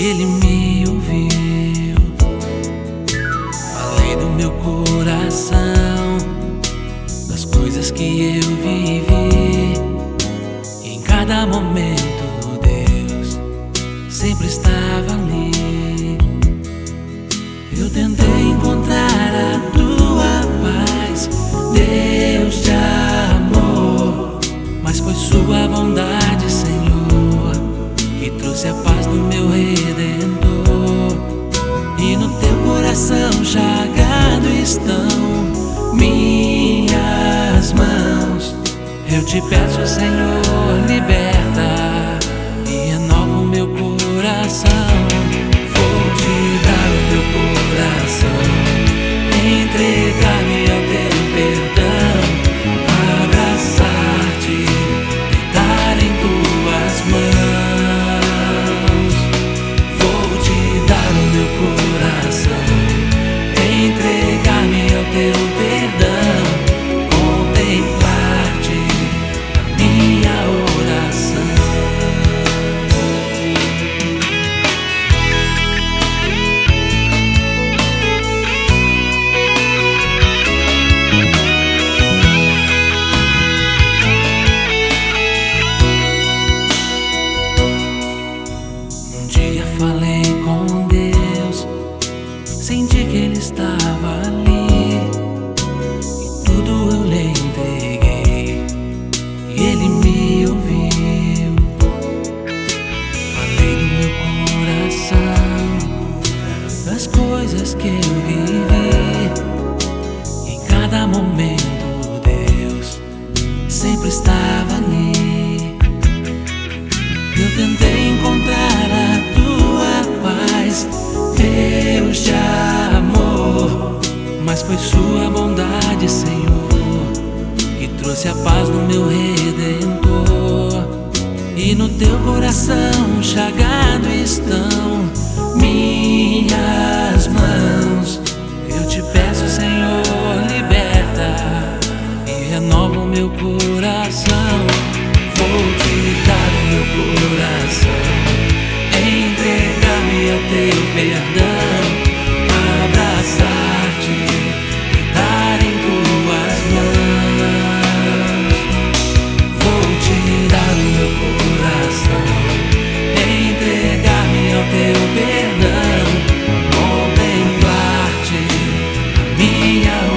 Ele me ouviu. Falei do meu coração, das coisas que eu vivi em cada momento Deus sempre estava ali. Eu tentei encontrar a tua paz, Deus coração chagado estão minhas mãos. Eu te peço, Senhor, liberta e renova o meu coração. Falei com Deus, senti que Ele estava ali. E tudo eu lhe entreguei. E Ele me ouviu. Falei do meu coração, das coisas que eu vivi. Em cada momento Deus de amor, mas foi sua bondade, Senhor, que trouxe a paz no meu redentor. E no teu coração chagado estão minhas mía.